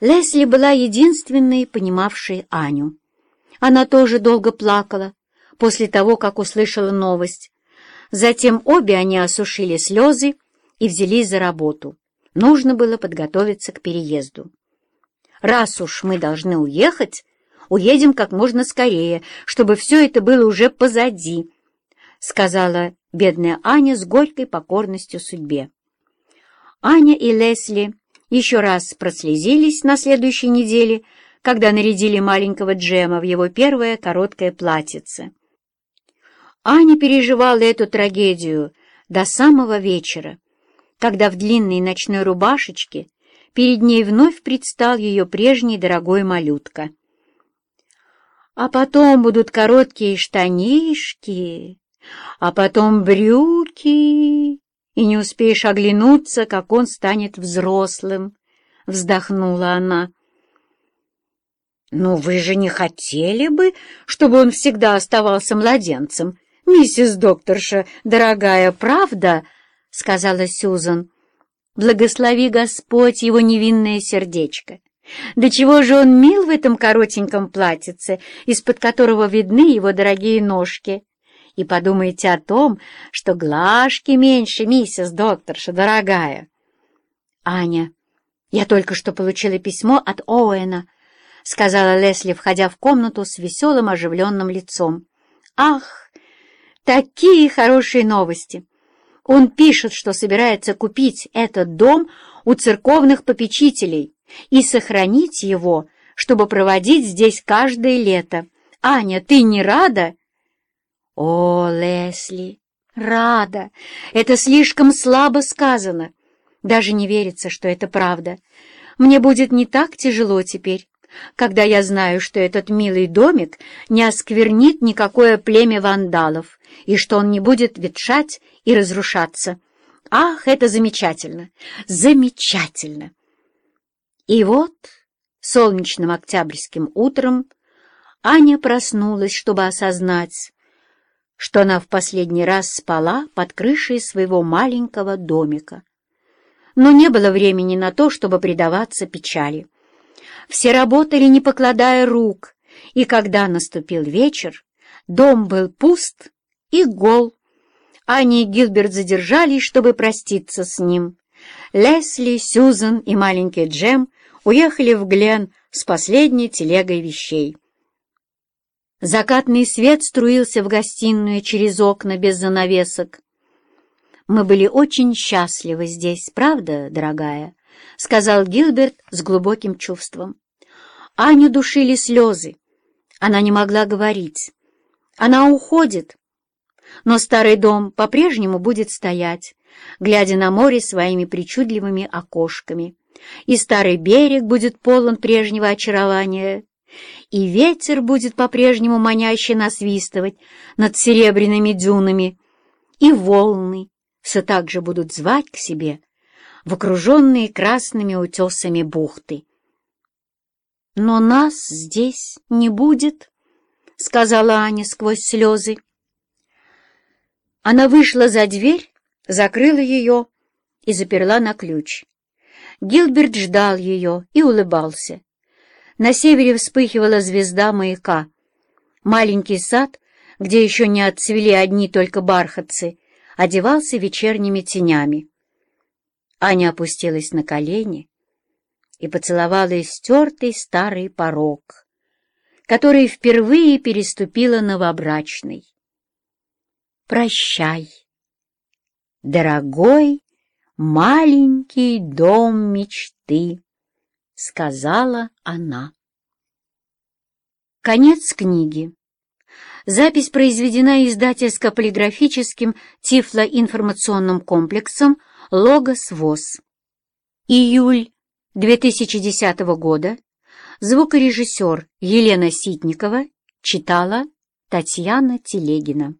Лесли была единственной, понимавшей Аню. Она тоже долго плакала после того, как услышала новость. Затем обе они осушили слезы и взялись за работу. Нужно было подготовиться к переезду. «Раз уж мы должны уехать, уедем как можно скорее, чтобы все это было уже позади», — сказала бедная Аня с горькой покорностью судьбе. Аня и Лесли еще раз прослезились на следующей неделе, когда нарядили маленького Джема в его первое короткое платьице. Аня переживала эту трагедию до самого вечера, когда в длинной ночной рубашечке перед ней вновь предстал ее прежний дорогой малютка. А потом будут короткие штанишки, а потом брюки, и не успеешь оглянуться, как он станет взрослым, — вздохнула она. «Ну, вы же не хотели бы, чтобы он всегда оставался младенцем, миссис докторша, дорогая, правда?» — сказала Сюзан. «Благослови Господь его невинное сердечко! Да чего же он мил в этом коротеньком платьице, из-под которого видны его дорогие ножки!» И подумайте о том, что глажки меньше, миссис докторша, дорогая. Аня, я только что получила письмо от Оуэна, — сказала Лесли, входя в комнату с веселым оживленным лицом. «Ах, такие хорошие новости! Он пишет, что собирается купить этот дом у церковных попечителей и сохранить его, чтобы проводить здесь каждое лето. Аня, ты не рада?» «О, Лесли, рада! Это слишком слабо сказано. Даже не верится, что это правда. Мне будет не так тяжело теперь, когда я знаю, что этот милый домик не осквернит никакое племя вандалов и что он не будет ветшать и разрушаться. Ах, это замечательно! Замечательно!» И вот солнечным октябрьским утром Аня проснулась, чтобы осознать, что она в последний раз спала под крышей своего маленького домика. Но не было времени на то, чтобы предаваться печали. Все работали, не покладая рук, и когда наступил вечер, дом был пуст и гол. Аня и Гилберт задержались, чтобы проститься с ним. Лесли, Сьюзен и маленький Джем уехали в Глен с последней телегой вещей. Закатный свет струился в гостиную через окна без занавесок. «Мы были очень счастливы здесь, правда, дорогая?» — сказал Гилберт с глубоким чувством. Аню душили слезы. Она не могла говорить. Она уходит. Но старый дом по-прежнему будет стоять, глядя на море своими причудливыми окошками. И старый берег будет полон прежнего очарования, и ветер будет по-прежнему маняще насвистывать над серебряными дюнами, и волны все так же будут звать к себе в окруженные красными утесами бухты. «Но нас здесь не будет», — сказала Аня сквозь слезы. Она вышла за дверь, закрыла ее и заперла на ключ. Гилберт ждал ее и улыбался. На севере вспыхивала звезда маяка. Маленький сад, где еще не отцвели одни только бархатцы, одевался вечерними тенями. Аня опустилась на колени и поцеловала истертый старый порог, который впервые переступила новобрачный. «Прощай, дорогой маленький дом мечты!» — сказала она. Конец книги. Запись произведена издательско-полиграфическим тифлоинформационным комплексом «Логос ВОЗ». Июль 2010 года. Звукорежиссер Елена Ситникова читала Татьяна Телегина.